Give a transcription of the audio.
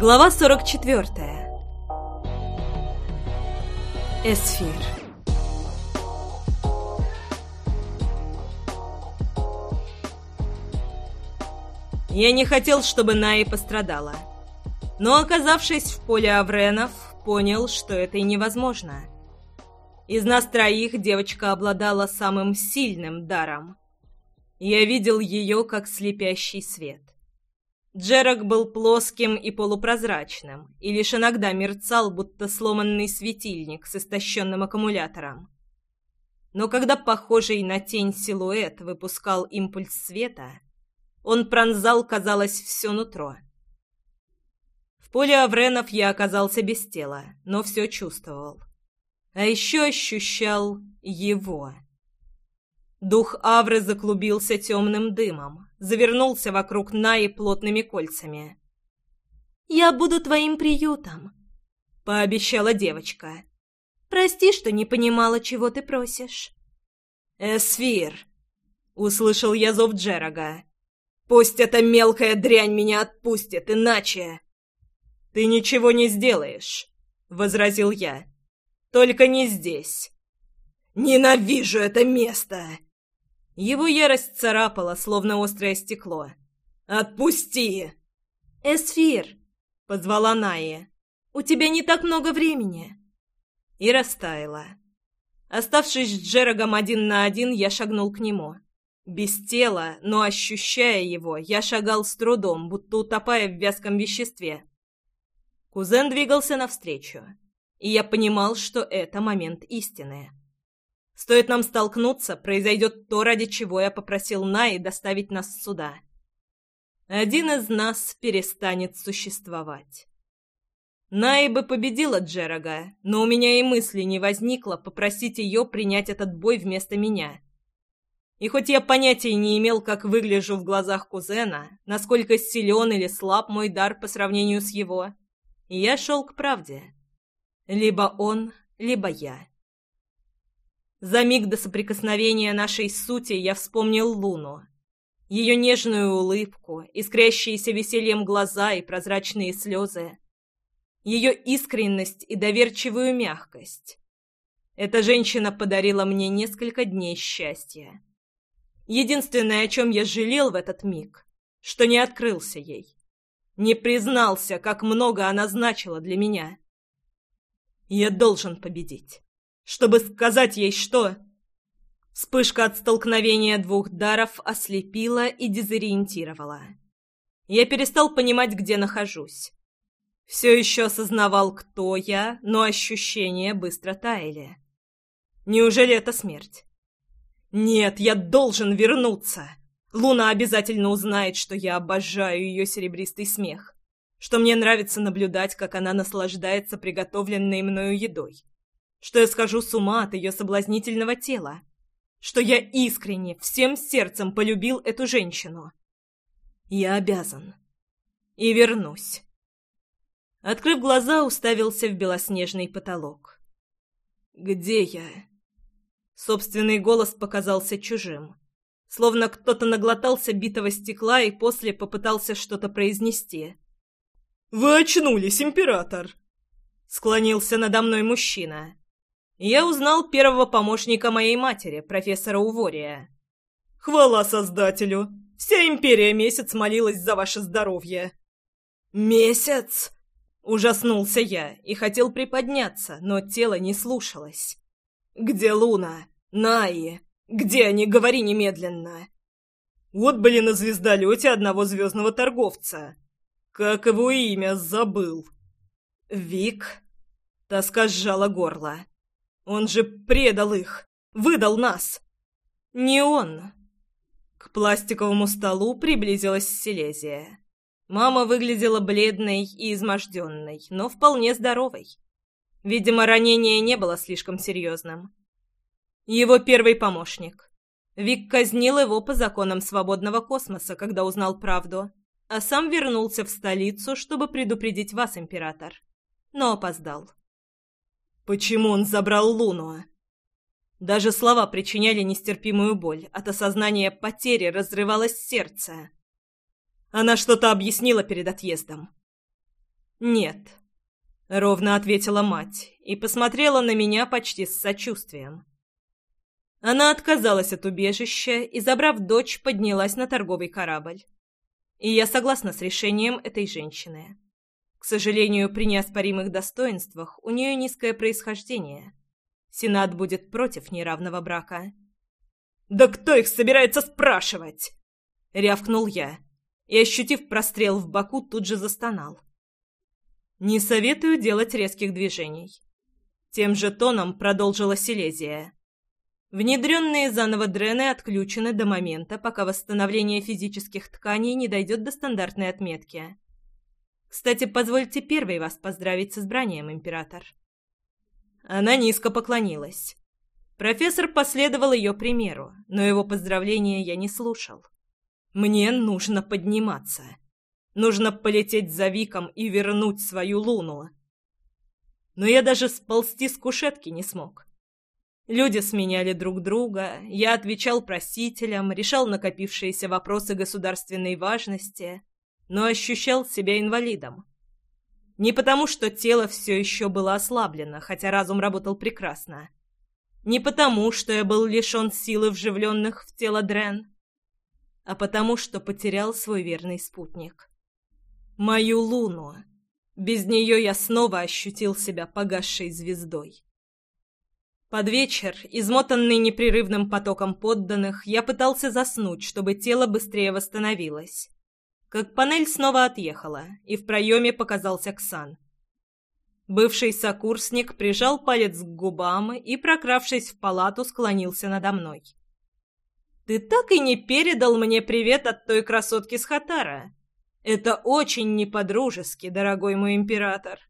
Глава 44. Эсфир. Я не хотел, чтобы Наи пострадала. Но, оказавшись в поле Авренов, понял, что это и невозможно. Из нас троих девочка обладала самым сильным даром. Я видел ее как слепящий свет. Джерак был плоским и полупрозрачным, и лишь иногда мерцал, будто сломанный светильник с истощенным аккумулятором. Но когда похожий на тень силуэт выпускал импульс света, он пронзал, казалось, все нутро. В поле Авренов я оказался без тела, но все чувствовал. А еще ощущал его. Дух Авры заклубился темным дымом, завернулся вокруг Наи плотными кольцами. «Я буду твоим приютом», — пообещала девочка. «Прости, что не понимала, чего ты просишь». «Эсфир!» — услышал я зов Джерага. «Пусть эта мелкая дрянь меня отпустит, иначе...» «Ты ничего не сделаешь», — возразил я. «Только не здесь». «Ненавижу это место!» Его ярость царапала, словно острое стекло. «Отпусти!» «Эсфир!» — позвала Найя. «У тебя не так много времени!» И растаяла. Оставшись с Джерагом один на один, я шагнул к нему. Без тела, но ощущая его, я шагал с трудом, будто утопая в вязком веществе. Кузен двигался навстречу, и я понимал, что это момент истины. Стоит нам столкнуться, произойдет то, ради чего я попросил Наи доставить нас сюда. Один из нас перестанет существовать. Наи бы победила Джерага, но у меня и мысли не возникло попросить ее принять этот бой вместо меня. И хоть я понятия не имел, как выгляжу в глазах кузена, насколько силен или слаб мой дар по сравнению с его, я шел к правде. Либо он, либо я. За миг до соприкосновения нашей сути я вспомнил Луну. Ее нежную улыбку, искрящиеся весельем глаза и прозрачные слезы. Ее искренность и доверчивую мягкость. Эта женщина подарила мне несколько дней счастья. Единственное, о чем я жалел в этот миг, что не открылся ей. Не признался, как много она значила для меня. Я должен победить чтобы сказать ей что. Вспышка от столкновения двух даров ослепила и дезориентировала. Я перестал понимать, где нахожусь. Все еще осознавал, кто я, но ощущения быстро таяли. Неужели это смерть? Нет, я должен вернуться. Луна обязательно узнает, что я обожаю ее серебристый смех, что мне нравится наблюдать, как она наслаждается приготовленной мною едой что я схожу с ума от ее соблазнительного тела, что я искренне, всем сердцем полюбил эту женщину. Я обязан. И вернусь. Открыв глаза, уставился в белоснежный потолок. «Где я?» Собственный голос показался чужим. Словно кто-то наглотался битого стекла и после попытался что-то произнести. «Вы очнулись, император!» Склонился надо мной мужчина я узнал первого помощника моей матери, профессора Увория. «Хвала Создателю! Вся империя месяц молилась за ваше здоровье!» «Месяц?» Ужаснулся я и хотел приподняться, но тело не слушалось. «Где Луна? Наи? Где они? Говори немедленно!» «Вот были на звездолете одного звездного торговца. Как его имя забыл?» «Вик?» Тоска сжала горло. Он же предал их, выдал нас. Не он. К пластиковому столу приблизилась Силезия. Мама выглядела бледной и изможденной, но вполне здоровой. Видимо, ранение не было слишком серьезным. Его первый помощник. Вик казнил его по законам свободного космоса, когда узнал правду, а сам вернулся в столицу, чтобы предупредить вас, император. Но опоздал. Почему он забрал Луну? Даже слова причиняли нестерпимую боль. От осознания потери разрывалось сердце. Она что-то объяснила перед отъездом. «Нет», — ровно ответила мать и посмотрела на меня почти с сочувствием. Она отказалась от убежища и, забрав дочь, поднялась на торговый корабль. И я согласна с решением этой женщины. Сожалению, при неоспоримых достоинствах у нее низкое происхождение. Сенат будет против неравного брака. «Да кто их собирается спрашивать?» — рявкнул я и, ощутив прострел в боку, тут же застонал. «Не советую делать резких движений». Тем же тоном продолжила Силезия. Внедренные заново дрены отключены до момента, пока восстановление физических тканей не дойдет до стандартной отметки. Кстати, позвольте первой вас поздравить с избранием, император. Она низко поклонилась. Профессор последовал ее примеру, но его поздравления я не слушал. Мне нужно подниматься. Нужно полететь за Виком и вернуть свою луну. Но я даже сползти с кушетки не смог. Люди сменяли друг друга, я отвечал просителям, решал накопившиеся вопросы государственной важности, но ощущал себя инвалидом. Не потому, что тело все еще было ослаблено, хотя разум работал прекрасно. Не потому, что я был лишен силы вживленных в тело Дрен, а потому, что потерял свой верный спутник. Мою луну. Без нее я снова ощутил себя погасшей звездой. Под вечер, измотанный непрерывным потоком подданных, я пытался заснуть, чтобы тело быстрее восстановилось. Как панель снова отъехала, и в проеме показался Ксан. Бывший сокурсник прижал палец к губам и, прокравшись в палату, склонился надо мной. «Ты так и не передал мне привет от той красотки с Хатара. Это очень не по-дружески, дорогой мой император».